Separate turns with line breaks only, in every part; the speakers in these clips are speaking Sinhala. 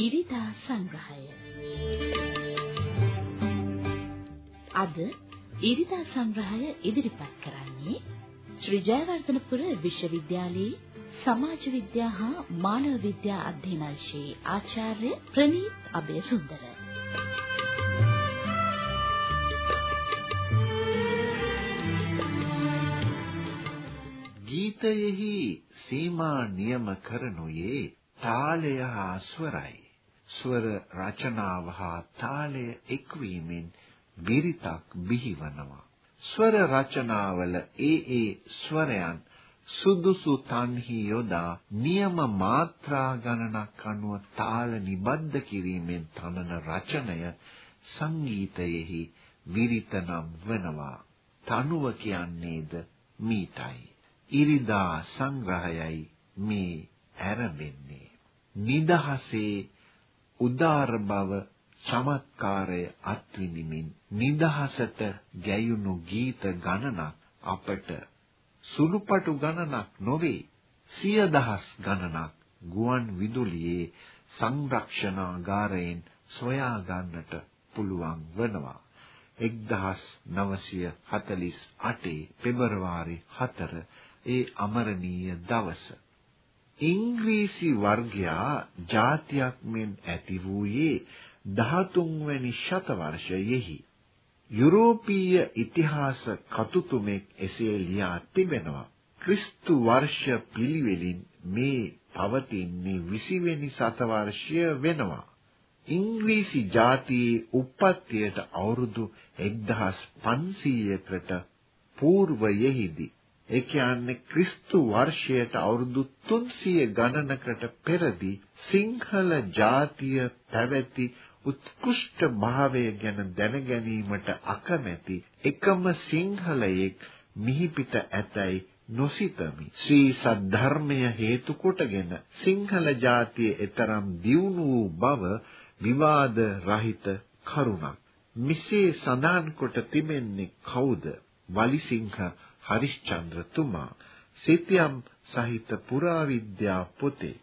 ඉරිදා සංග්‍රහය අද ඉරිදා සංග්‍රහය ඉදිරිපත් කරන්නේ ශ්‍රී ජයවර්ධනපුර විශ්වවිද්‍යාලයේ සමාජ විද්‍යා හා මානව විද්‍යා අධ්‍යනාංශයේ ආචාර්ය ප්‍රනීත් අබේසුන්දර
ගීතයෙහි සීමා නියම කරනුයේ තාලය හා ස්වරයි. ස්වර රචනාව හා තාලය එක්වීමෙන් විරිතක් බිහිවනවා. ස්වර රචනාවල ඒ ඒ ස්වරයන් සුදුසු තන්හි යොදා නියම මාත්‍රා ගණනක් අනුව තාල නිබද්ධ කිරීමෙන් තනන රචනය සංගීතයෙහි විරිත නම් වනවා. තනුව කියන්නේද මීටයි. ඉරිදා සංග්‍රහයයි මේ ඇරඹෙන්නේ. නිදහසේ උදාර බව චමත්කාරය අත්විඳිමින් නිදහසට ගැයුණු ගීත ගණනක් අපට සුළුපටු ගණනක් නොවේ. සිය දහස් ගණනක් ගුවන් විදුලියේ සංරක්ෂණාගාරයෙන් සොයා ගන්නට පුළුවන් වනවා. 1948 පෙබරවාරි 4 ඒ අමරණීය දවස. ඉංග්‍රීසි වර්ගයා ජාතියක් මෙන් ඇති වූයේ 13 වැනි ශතවර්ෂයෙහි. යුරෝපීය ඉතිහාස කතුතුමෙක් එසේ ලියා තිබෙනවා. ක්‍රිස්තු වර්ෂ පිළිවෙලින් මේ පවතින්නේ 20 වෙනි සතවර්ෂය වෙනවා. ඉංග්‍රීසි ජාතියේ උප්පත්තියට අවුරුදු 1500කට పూర్වයෙහිදී ඒ කියන්නේ ක්‍රිස්තු වර්ෂයට අවුරුදු 300 ගණනකට පෙරදී සිංහල ජාතිය පැවති උත්කෘෂ්ඨ භාවය ගැන දැන ගැනීමට අකමැති එකම සිංහලයෙක් මිහිපිට ඇතැයි නොසිතමි. ශ්‍රී සද්ධර්මය හේතු කොටගෙන සිංහල ජාතිය එතරම් දියුණු වූ බව විවාද රහිත කරුණක්. මිසේ සඳහන් කොට තිබෙන්නේ කවුද? වලිසිංහ හරිශ්චන්ද්‍රතුමා සිතියම් සහිත පුරාවිද්‍යා පොතේ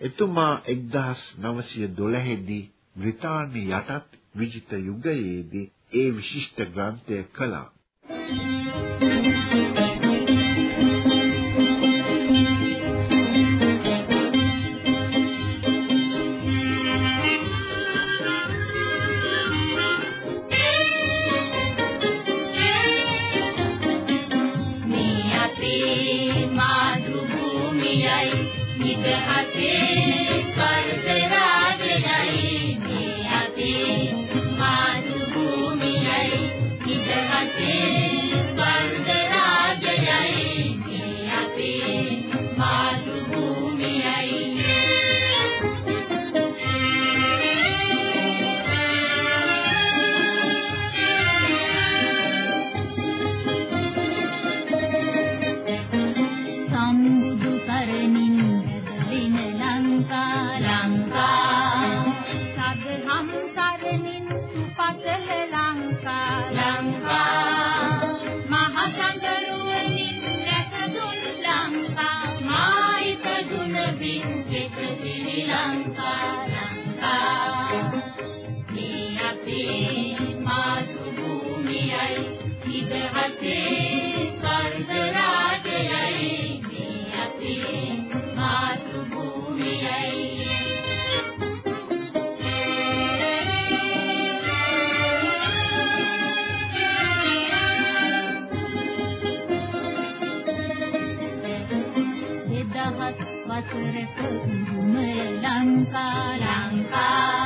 එතුමා 1912 දී බ්‍රිතාන්‍ය යටත් විජිත යුගයේදී ඒ විශිෂ්ට ග්‍රන්ථය කළා. වසරක උරුම ලංකා ලංකා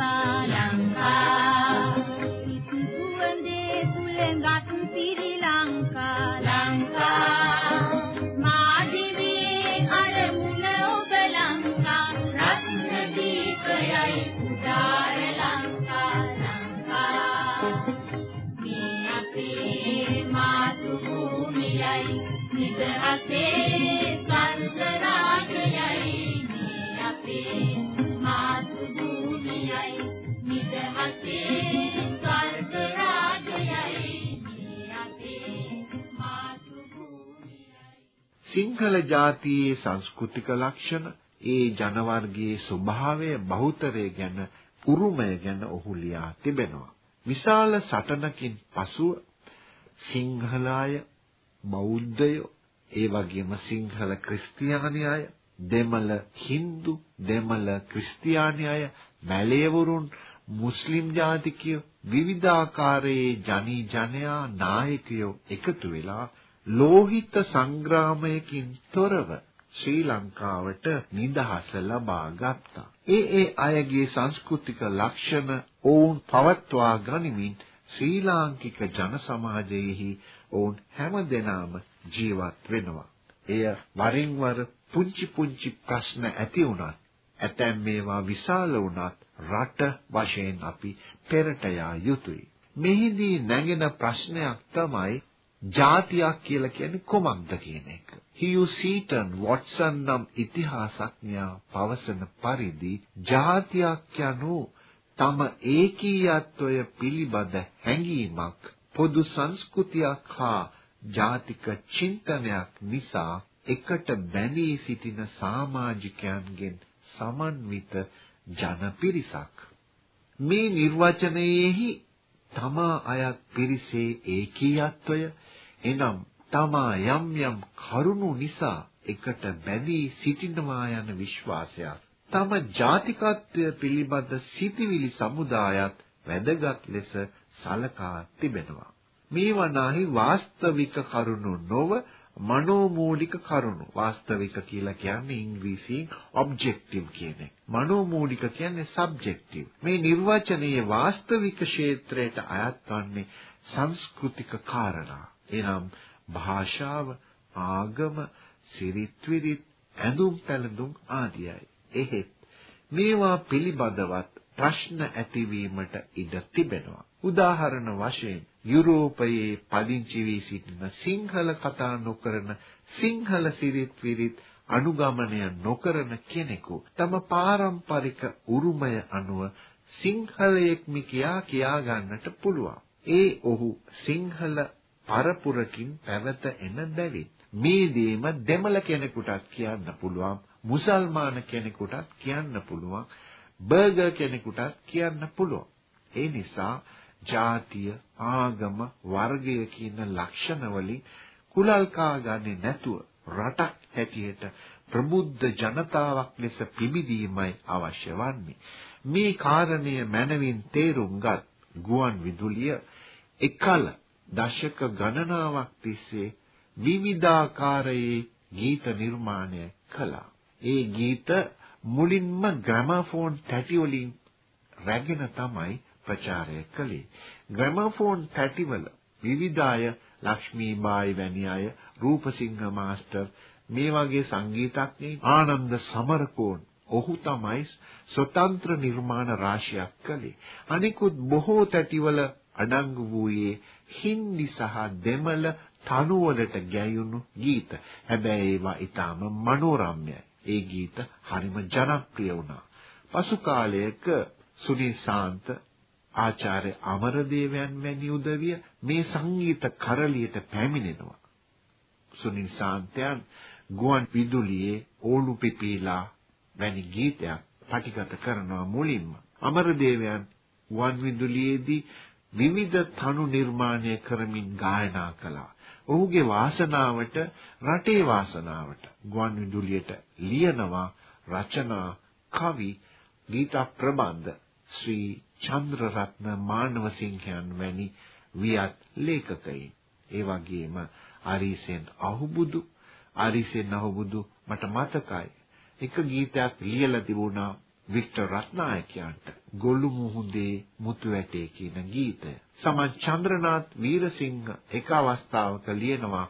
감사합니다. සිංහල ජාතියේ සංස්කෘතික ලක්ෂණ, ඒ ජනවර්ගයේ ස්වභාවය, බහුතරය ගැන උරුමය ගැන ඔහු ලියා තිබෙනවා. විශාල සටනකින් පසුව සිංහල අය, බෞද්ධයෝ, ඒ වගේම සිංහල ක්‍රිස්තියානි අය, දෙමළ Hindu, දෙමළ ක්‍රිස්තියානි අය, මැලේවරුන්, මුස්ලිම් ජාතිකයෝ විවිධාකාරයේ ජනී ජනයා නායකයෝ එකතු වෙලා ලෝහිත සංග්‍රාමයකින් තොරව ශ්‍රී ලංකාවට නිදහස ලබා ගත්තා. ඒ ඒ අයගේ සංස්කෘතික ලක්ෂණ ඔවුන් පවත්වා ගනිමින් ශ්‍රී ලාංකික ජන සමාජයේහි ඔවුන් හැමදෙනාම ජීවත් වෙනවා. එය වරින් වර පුංචි පුංචි ප්‍රශ්න ඇති වුණත් ඇතැම් මේවා විශාල වුණත් රට වශයෙන් අපි පෙරට යා යුතුයි. මෙහිදී නැගෙන ප්‍රශ්නයක් තමයි ජාතියක් කියලා කියන්නේ කොමක්ද කියන එක. හියු සීටන් වොට්සන් නම් ඉතිහාසඥයා පවසන පරිදි ජාතියක් යනු තම ඒකීයත්වය පිළිබඳ හැඟීමක් පොදු සංස්කෘතියක් හා ජාතික චින්තනයක් නිසා එකට බැඳී සිටින සමාජිකයන්ගෙන් සමන්විත ජන පිරිසක් මේ නිර්වචනයේහි තමා අයත් පිරිසේ ඒකීයත්වය. එනම් තමා යම් යම් කරුණු නිසා එකට බැඳී සිටිනවා යන විශ්වාසයක් තම ජාතිකත්වය පිළිබඳ සිටිවිලි සමුදායත් වැදගත් ලෙස සලකා තිබෙනවා. මේවනාහි වාස්තවික කරුණු නොව මනෝමූලික කරුණු වාස්තවික කියලා කියන්නේ ඉංග්‍රීසියෙන් ඔබ්ජෙක්ටිව් කියන එක. මනෝමූලික කියන්නේ සබ්ජෙක්ටිව්. මේ නිර්වචනයේ වාස්තවික ක්ෂේත්‍රයට අයත් වන්නේ සංස්කෘතික කාරණා. එනම් භාෂාව, ආගම, සිරිත් විරිත්, ඇඳුම් පැළඳුම් ආදියයි. එහෙත් මේවා පිළිබඳවත් ප්‍රශ්න ඇතිවීමට ඉඩ තිබෙනවා. උදාහරණ වශයෙන් යුරෝපයේ පදිංචි වී සිටින සිංහල කතා නොකරන සිංහල සිරිත් විරිත් අනුගමනය නොකරන කෙනෙකු තම පාරම්පරික උරුමය අනුව සිංහලයෙක්මි කියා කියා ගන්නට පුළුවන්. ඒ ඔහු සිංහල පරපුරකින් පැවත එන බැවින් මේ දේම දෙමළ කෙනෙකුටත් කියන්න පුළුවන් මුසල්මාන කෙනෙකුටත් කියන්න පුළුවන් බර්ගර් කෙනෙකුටත් කියන්න පුළුවන් ඒ නිසා ජාතිය ආගම වර්ගය කියන ලක්ෂණ වලින් කුලල් ගන්නේ නැතුව රටක් හැටියට ප්‍රබුද්ධ ජනතාවක් ලෙස පිබිදීමයි අවශ්‍ය වන්නේ මේ කාරණය මනවින් තේරුම්ගත් ගුවන් විදුලිය එකල දශක ගණනාවක් තිස්සේ විවිධාකාරයේ ගීත නිර්මාණය කළා. ඒ ගීත මුලින්ම ග්‍රැමෆෝන් තැටි වලින් රැගෙන තමයි ප්‍රචාරය කළේ. ග්‍රැමෆෝන් තැටිවල විවිධ අය ලක්ෂ්මීබායි වැනි අය රූපසිංහ මාස්ටර් මේ වගේ සංගීතඥයින් ආනන්ද සමරකෝන් ඔහු තමයි ස්වතන්ත්‍ර නිර්මාණ රාශියක් කළේ. අනිකුත් බොහෝ තැටිවල අඩංගු වූයේ හින්දි සහ දෙමළ තනුවලට ගැයුණු ගීත. හැබැයි ඒවා ඊටාම මනෝරම්‍යයි. ඒ ගීත හරිම ජනප්‍රිය වුණා. පසු කාලයක සුනිල් ශාන්ත ආචාර්ය අමරදේවයන් වැනි උදවිය මේ සංගීත කරලියට පැමිණෙනවා. සුනිල් ශාන්තයන් ගුවන් විදුලියේ ඕලු පිපිලා වැනි ගීතයක් පටිගත කරනවා මුලින්ම. අමරදේවයන් ගුවන් විදුලියේදී විවිධ තනු නිර්මාණය කරමින් ගායනා කළා. ඔහුගේ වාසනාවට රටේ වාසනාවට ගුවන් විදුලියට ලියනවා රචනා කවි ගීත ප්‍රබන්ධ ශ්‍රී චන්ද්‍රරත්න මානවසිංහයන් වැනි වියත් ලේඛකයින් ඒ වගේම ආරිසෙන් අහුබුදු ආරිසෙන් අහුබුදු මට මතකයි එක ගීතයක් ලියලා තිබුණා වික්ටර් රත්නායකයන්ට ගොළු මුහුදේ මුතු වැටේ කියන ගීතය. සමන් චන්ද්‍රනාත් වීරසිංහ එක අවස්ථාවක ලියනවා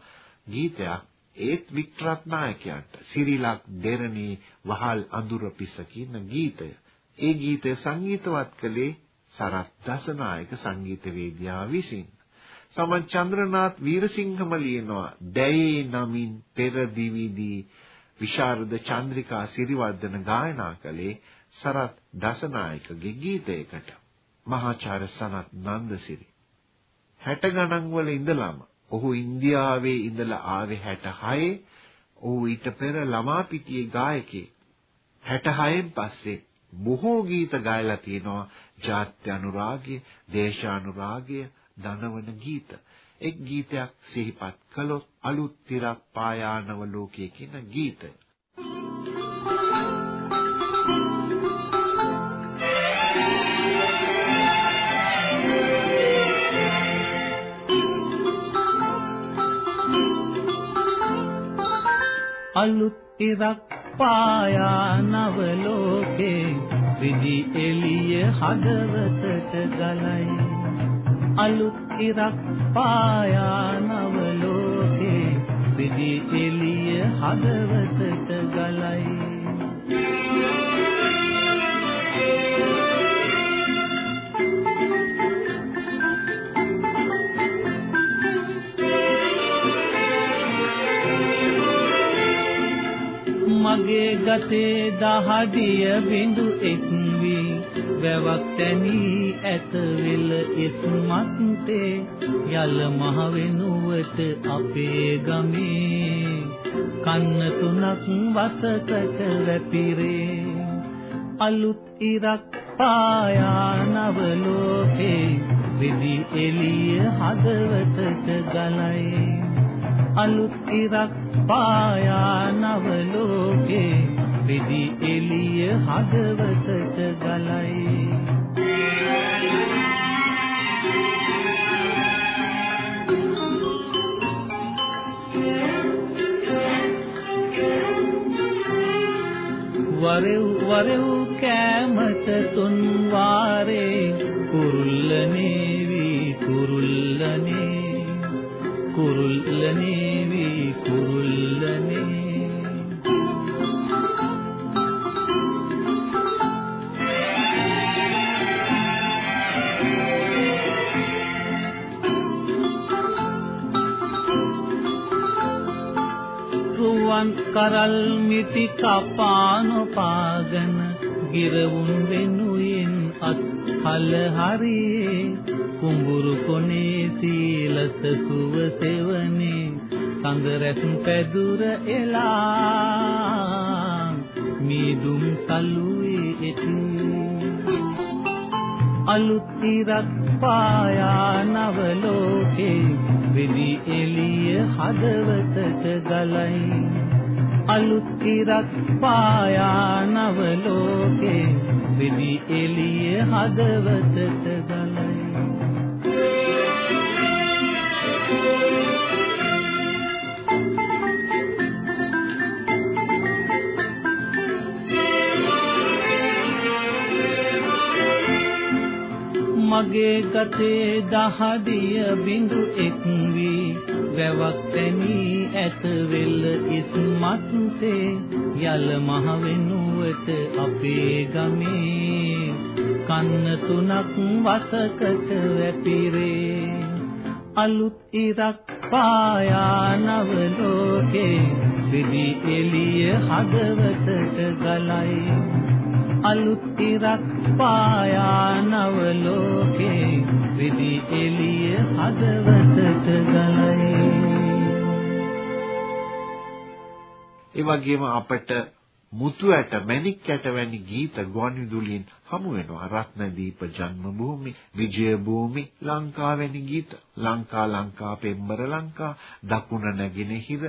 ගීතයක් ඒත් වික්ටර් රත්නායකයන්ට සිරිලක් දෙරණී වහල් අඳුර පිස කියන ගීතය. ඒ ගීතය සංගීතවත් කළේ සරත් දසනායක සංගීතවේදියා විසින්. සමන් චන්ද්‍රනාත් වීරසිංහම ලියනවා දැයේ නමින් පෙර දිවිදී විශාරද චන්ද්‍රිකා සිරිවර්ධන ගායනා කළේ සරත් දසනායකගේ ගීතයකට මහාචාර්ය සනත් නන්දසිරි 60 ගණන් වල ඉඳලම ඔහු ඉන්දියාවේ ඉඳලා ආවේ 66 ඔහු ඊට පෙර ළමා පිටියේ ගායකයෙක්. 66න් පස්සේ බොහෝ ගීත ගායලා තියෙනවා. ජාත්‍ය අනුරාගය, දේශානුරාගය, දනවන ගීත. එක් ගීතයක් සිහිපත් කළොත් අලුත් තිරක් පායානව ලෝකයේ කියන ගීතය.
අලුත් ඉරක් පායා නව ලෝකේ විදි එළිය හදවතට ගලයි. අලුත් ඉරක් පායා නව ලෝකේ විදි එළිය හදවතට ගලයි. මගේ ගතේ දහඩිය බිඳු එක් වී වැවක් තැනී ඇත වෙල ඉස්මත්තේ යල මහ වෙනුවට අපේ ගමේ. කන්න තුනක් වසකට වැපිරේ අලුත් ඉරක් පායා නව ලෝකේ විදි එළිය හදවතට ගලයි. අලුත් ඉරක් පායා නව ලෝකේ විදි එළිය හදවතට ගලයි. වරෙව් වරෙව් කෑමට තුන් වාරේ කුරුල්ලනේ කුරුල්ලනේ වී කුරුල්ලනේ රුවන් කරල් මිටි කපාන පාගන ගිරවුන් වෙනුයෙන් අත් හල හරියේ කුඹුරු කොනේ සීලස සුව සෙවනේ සඳ රැස් පැදුර එලා මීදුම් සලුවේ එති. අලුත් ඉරක් පායා නව ලෝකේ විදි එළිය හදවතට ගලයි. අලුත් ඉරක් පායා නව ලෝකේ විදි එළිය හදවතට ගලයි. මගේ ගතේ දහදිය බිඳු එක් වී වැවක් තැනී ඇත වෙල්ල ඉස්මත්සේ යල මහ වෙනුවට අපේ ගමේ. කන්න තුනක් වසකට වැපිරේ. අලුත් ඉරක් පායා නව ලෝකේ විදි එළිය හදවතට ගලයි. අලුත් ඉරක් පායා නව ලෝකේ විදි එළිය හදවතට ගලයි.
ඒ වගේම අපට මුතු ඇට මැණික් ඇට වැනි ගීත ගුවන්විදුලියෙන් හමු වෙනවා. රත්නදීප ජන්මභූමි විජය භූමි ලංකා වැනි ගීත. ලංකා ලංකා පෙම්බර ලංකා දකුණ නැගෙනහිර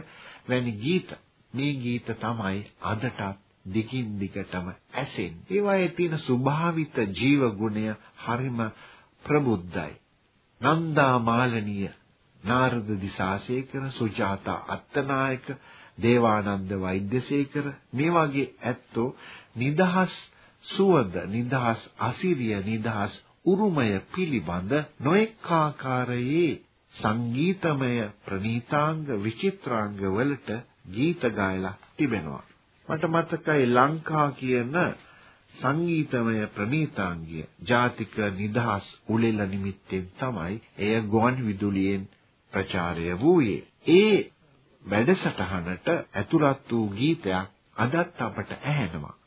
වැනි ගීත. මේ ගීත තමයි අදටත් දිගින් දිගටම ඇසෙන්නේ. ඒවායේ තියෙන ස්වභාවිත ජීව ගුණය හරිම ප්‍රබුද්ධයි. නන්දා මාලනීය නාරද දිසාසේකර සුජාතා අත්තනායක දේවානන්ද වෛද්‍යසේකර මේ වගේ ඇත්තෝ නිදහස් සුවඳ නිදහස් අසිරිය නිදහස් උරුමය පිළිබඳ නොඑක ආකාරයේ සංගීතමය ප්‍රනීතාංග විචිත්‍රාංග වලට ගීත ගායලා තිබෙනවා මට මතකයි ලංකා කියන සංගීතමය ප්‍රනීතාංගය ජාතික නිදහස් උළෙල නිමිත්තෙන් තමයි එය ගුවන් විදුලියෙන් ප්‍රචාරය වූයේ. ඒ වැඩසටහනට ඇතුළත් වූ ගීතයක් අදත් අපට ඇහෙනවා.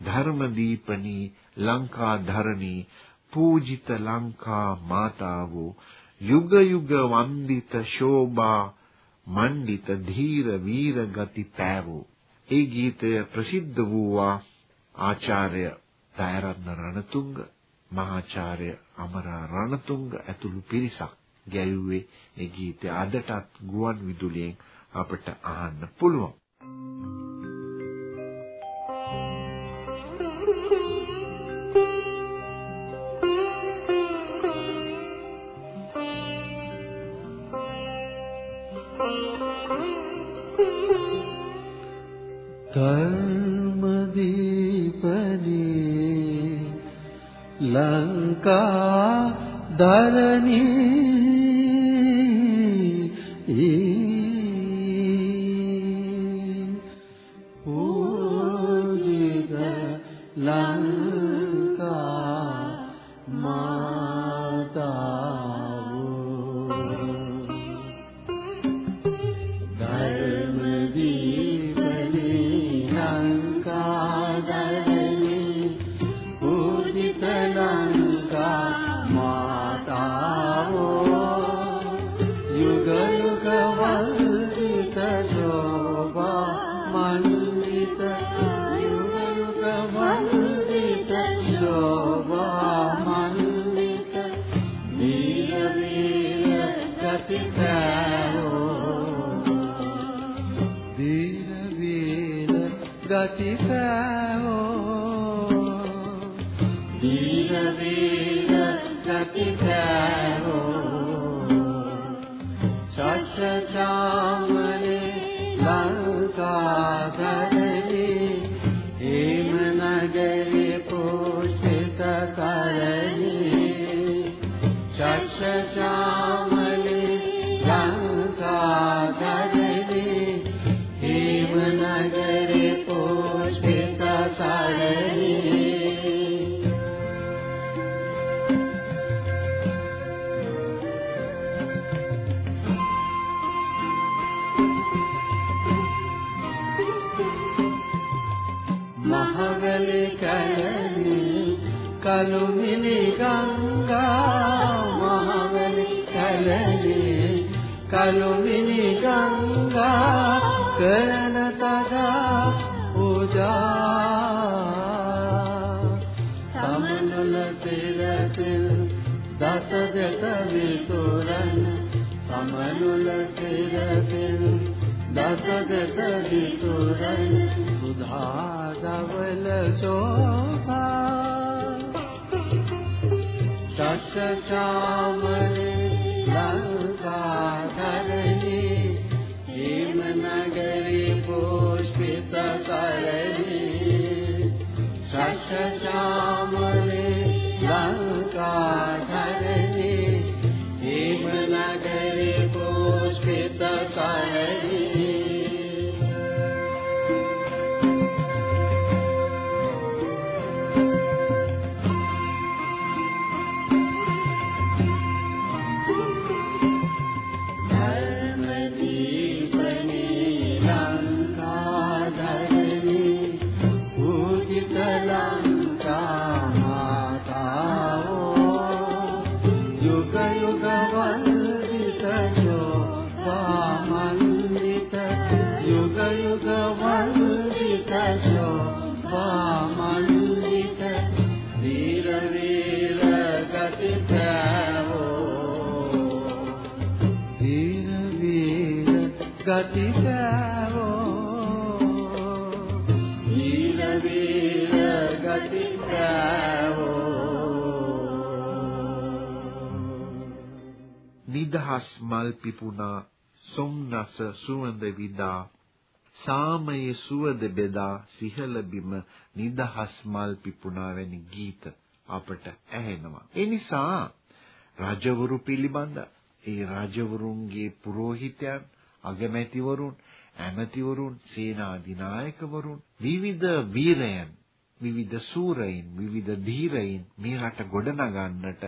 ධර්මදීපනී ලංකා ධරණී පූජිත ලංකා මාතාවෝ යුග යුග වන්දිත ශෝභා මණ්ඩිත ධීර වීර ගති පෑවෝ ඒ ගීතය ප්‍රසිද්ධ වූවා ආචාර්ය දයරත්න රණතුංග මහාචාර්ය අමරා රණතුංග ඇතුළු පිරිසක් ගැයුවේ ඒ ගීතය අදටත් ගුවන් විදුලියෙන් අපට අහන්න පුළුවන්.
ලංකා
කලුමිනි ගංගා කරන තදා පූජා. සමනල තිරතිල් දස දෙත විතුරන් සමනල තිරතිල් දස දෙත විතුරන් සුධා දවල සෝභා ශාමලේ श्याम रङ्गा गरे लगरे ගති
නිදහස් මල් පිපුණා සොම්නස සුවඳ විදා සාමයේ සුවඳ බෙදා සිහල බිම නිදහස් මල් පිපුණා වැනි ගීත අපට ඇහෙනවා. ඒ නිසා රජවරු පිළිබඳ ඒ රජවරුන්ගේ පුරোহিতයන් අගමැතිවරුන්, ඇමතිවරුන්, සේනාධිනායකවරුන්, විවිධ වීරයන්, විවිධ සූරයින්, විවිධ ධීරයින් මේ රට ගොඩනගන්නට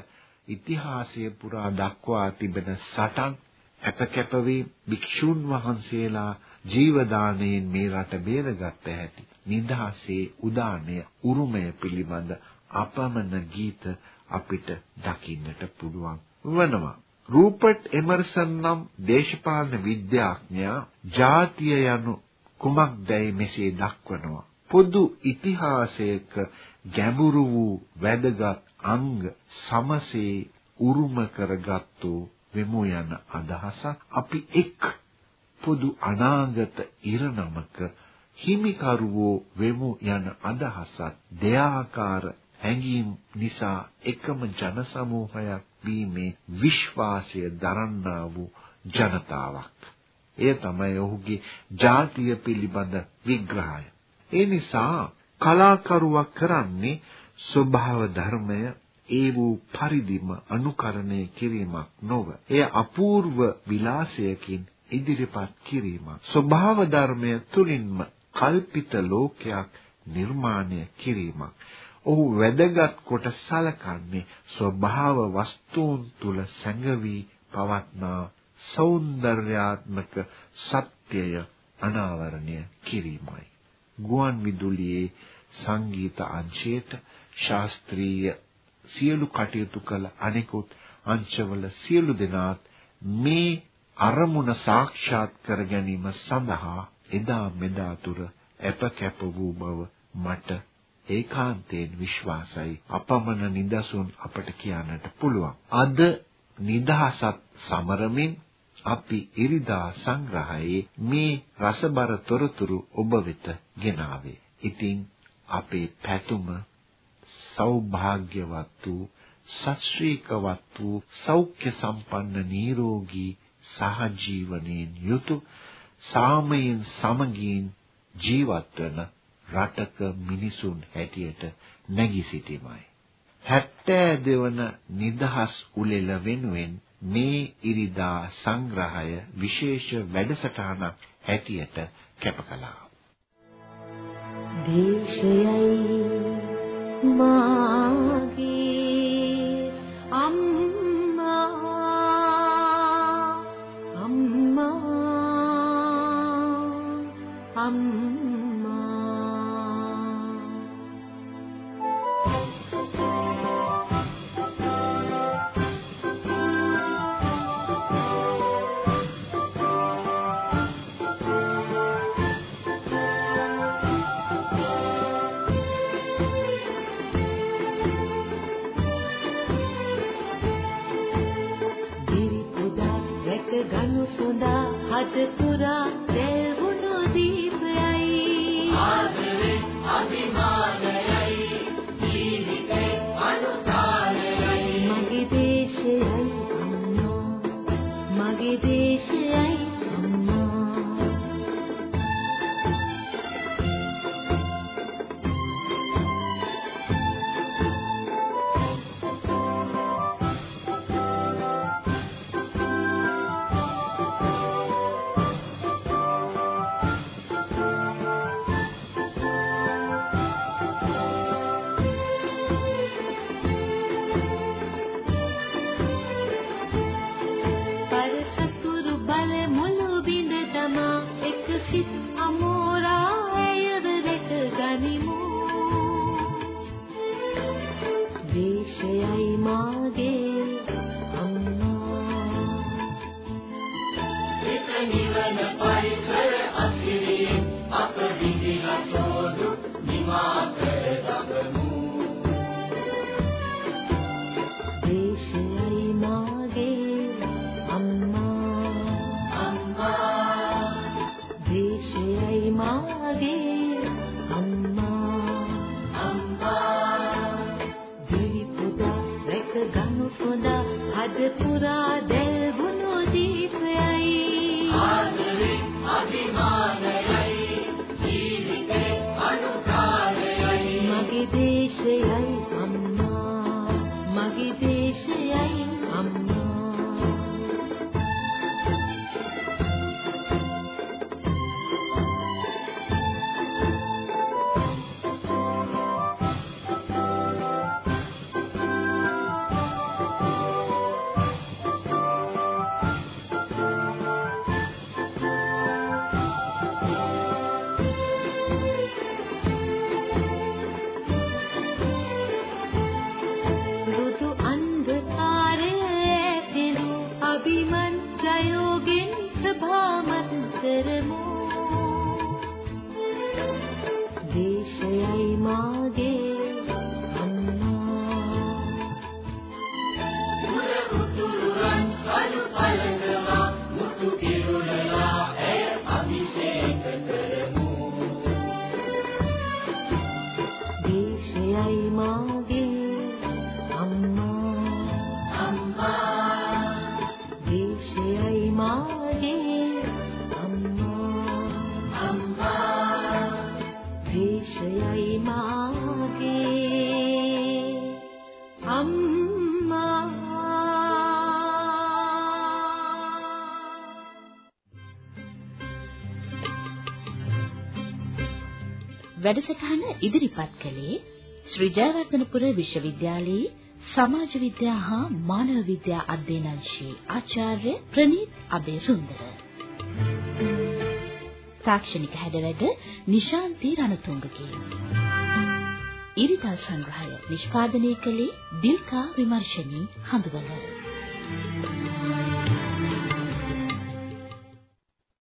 ඉතිහාසය පුරා දක්වා තිබෙන සටන් අපකැපවීම භික්ෂුන් වහන්සේලා ජීවදානයෙන් මේ රට බේරගත්ත හැටි නිදහසේ උදානය උරුමය පිළිබඳ අපමණ ගීත අපිට දකින්නට පුළුවන් වනවා රූපර්ට් එමර්සන් නම් දේශපාලන විද්‍යාඥයා ජාතිය යනු කුමක්දයි මෙසේ දක්වනවා. පොදු ඉතිහාසයක ගැඹුරු වූ වැදගත් අංග සමසේ උරුම කරගත්තු වෙමු යන අදහස අපි එක් පොදු අනාගත ඉරණමක හිමිකරුවෝ වෙමු යන අදහසත් දෙආකාර හැඟීම් නිසා එකම ජන සමූහයක් වීමේ විශ්වාසය දරන්නා වූ ජනතාවක්. එය තමයි ඔහුගේ ජාතිය පිළිබඳ විග්‍රහය. ඒ නිසා කලාකරුවා කරන්නේ ස්වභාව ධර්මය ඒ වූ පරිදිම අනුකරණය කිරීමක් නොව එය අපූර්ව විලාසයකින් ඉදිරිපත් කිරීමක්. ස්වභාව ධර්මය තුලින්ම කල්පිත ලෝකයක් නිර්මාණය කිරීමක්. ඔහු වැදගත් කොට සලකන්නේ ස්වභාව වස්තුන් තුල සැඟවි පවත්නා సౌందర్యාත්මක සත්‍යය අනාවරණය කිරීමයි. ගුවන් විදුලියේ සංගීත අංශයේට ශාස්ත්‍රීය සියලු කටයුතු කළ අනෙකුත් අංශවල සියලු දෙනාත් මේ අරමුණ සාක්ෂාත් කර ගැනීම සඳහා එදා මෙදා තුර අප කැප වූ බව මට ඒකාන්තයෙන් විශ්වාසයි අපමණ නිදසුන් අපට කියන්නට පුළුවන් අද නිදහසත් සමරමින් අපි ඉරිදා සංග්‍රහයේ මේ රසබර තොරතුරු ඔබ වෙත ගෙනාවේ. ඉතින් අපේ පැතුම සෞභාග්‍යවත් වූ සත්‍ශ්‍රීකවත් වූ සෞඛ්‍ය සම්පන්න නිරෝගී සහජීවනයෙන් යුතු සාමයෙන් සමගින් ජීවත් වන රටක මිනිසුන් හැටියට නැගී සිටීමයි. 70 වන නිදහස් උළෙල වෙනුවෙන් මේ ඉරිදා සංග්‍රහය විශේෂ වැඩසටහනක් හැටියට කැප කළා.
දේශයයි මාගේ නිවන පරිසර අතිරින් අප විඳින සෝදු නිමා කර තබමු දේශයයි මාගේ අම්මා. අම්මා. දේශයයි මාගේ අම්මා. අම්මා.
දිවි පුදා රැක ගනු සොඳා හද පුරා වැඩසටහන ඉදිරිපත් කළේ ශ්‍රී ජයවර්ධනපුර විශ්වවිද්‍යාලයේ සමාජ විද්‍යා හා මානව විද්‍යා අධ්‍යනාංශයේ ආචාර්ය ප්‍රනීත් අබේසුන්දර. තාක්ෂණික හැඩවැඩ නිශාන්ති රණතුංගගේ. ඉරිදා සංග්‍රහය නිෂ්පාදනය කළේ දිල්කා විමර්ශනී හඳුවල.